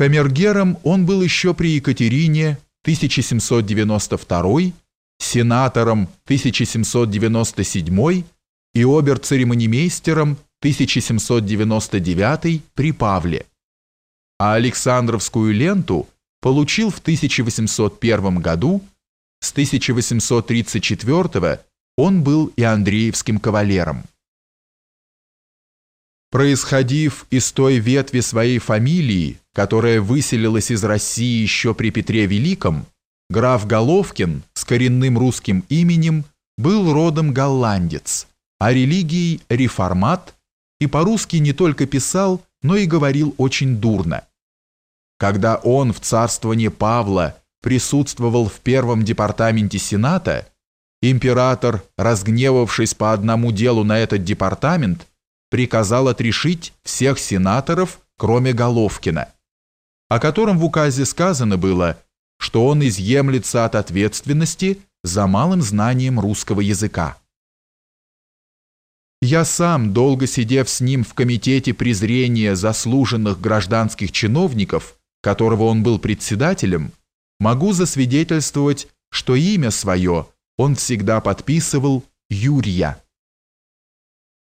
Камергером он был еще при Екатерине 1792, сенатором 1797 и обер-церемонимейстером 1799 при Павле, а Александровскую ленту получил в 1801 году, с 1834 он был и Андреевским кавалером. Происходив из той ветви своей фамилии, которая выселилась из России еще при Петре Великом, граф Головкин с коренным русским именем был родом голландец, а религией реформат и по-русски не только писал, но и говорил очень дурно. Когда он в царствовании Павла присутствовал в первом департаменте Сената, император, разгневавшись по одному делу на этот департамент, приказал отрешить всех сенаторов, кроме Головкина, о котором в указе сказано было, что он изъемлется от ответственности за малым знанием русского языка. Я сам, долго сидев с ним в комитете презрения заслуженных гражданских чиновников, которого он был председателем, могу засвидетельствовать, что имя свое он всегда подписывал Юрия.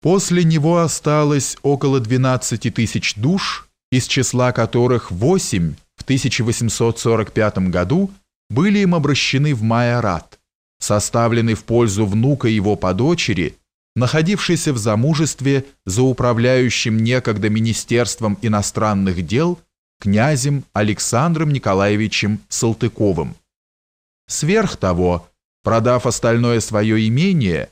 После него осталось около 12 тысяч душ, из числа которых 8 в 1845 году были им обращены в Майорат, составленный в пользу внука его по дочери, находившейся в замужестве за управляющим некогда Министерством иностранных дел князем Александром Николаевичем Салтыковым. Сверх того, продав остальное свое имение,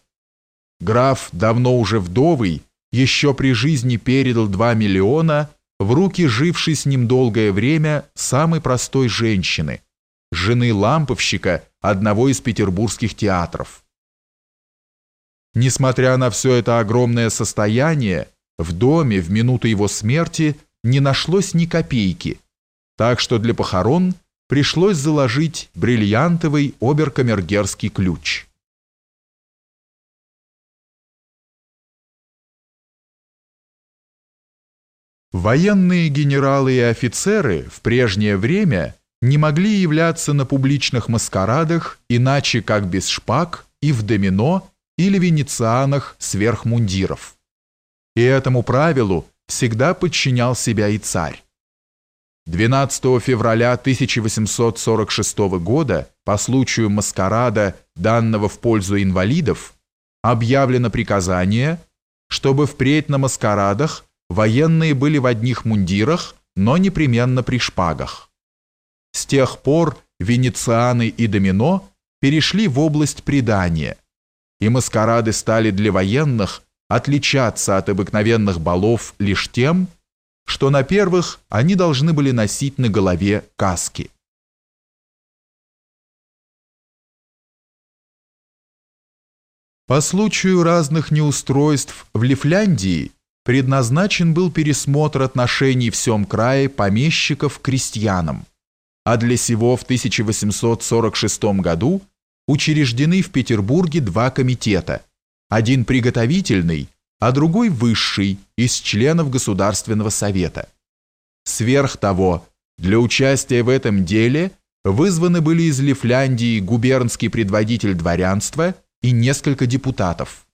граф, давно уже вдовый, еще при жизни передал 2 миллиона в руки жившей с ним долгое время самой простой женщины, жены ламповщика одного из петербургских театров. Несмотря на все это огромное состояние, в доме в минуту его смерти – не нашлось ни копейки, так что для похорон пришлось заложить бриллиантовый оберкамергерский ключ. Военные генералы и офицеры в прежнее время не могли являться на публичных маскарадах иначе как без шпаг и в домино или венецианах сверх мундиров. И этому правилу всегда подчинял себя и царь. 12 февраля 1846 года по случаю маскарада, данного в пользу инвалидов, объявлено приказание, чтобы впредь на маскарадах военные были в одних мундирах, но непременно при шпагах. С тех пор венецианы и домино перешли в область предания, и маскарады стали для военных отличаться от обыкновенных балов лишь тем, что на первых они должны были носить на голове каски. По случаю разных неустройств в Лифляндии предназначен был пересмотр отношений в всем крае помещиков к крестьянам, а для сего в 1846 году учреждены в Петербурге два комитета – один приготовительный, а другой высший из членов Государственного совета. Сверх того, для участия в этом деле вызваны были из Лифляндии губернский предводитель дворянства и несколько депутатов.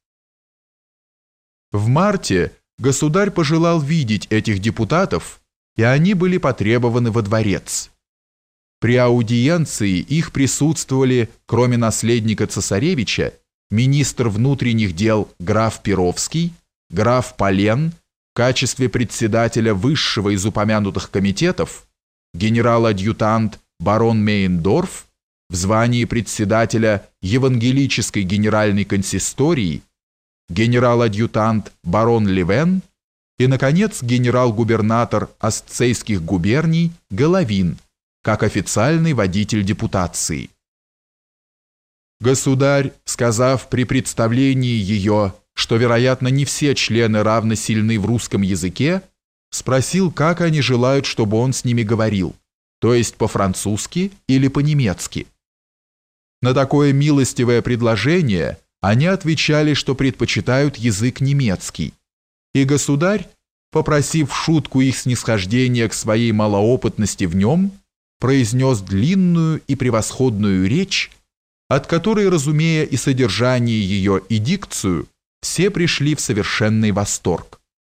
В марте государь пожелал видеть этих депутатов, и они были потребованы во дворец. При аудиенции их присутствовали, кроме наследника цесаревича, министр внутренних дел граф Перовский, граф Полен в качестве председателя высшего из упомянутых комитетов, генерал-адъютант барон Мейндорф в звании председателя Евангелической генеральной консистории, генерал-адъютант барон Левен и, наконец, генерал-губернатор Астцейских губерний Головин как официальный водитель депутации. Государь, сказав при представлении ее, что, вероятно, не все члены равно сильны в русском языке, спросил, как они желают, чтобы он с ними говорил, то есть по-французски или по-немецки. На такое милостивое предложение они отвечали, что предпочитают язык немецкий, и государь попросив шутку их снисхождения к своей малоопытности в нем, произнес длинную и превосходную речь, от которой, разумея и содержание ее, и дикцию, все пришли в совершенный восторг.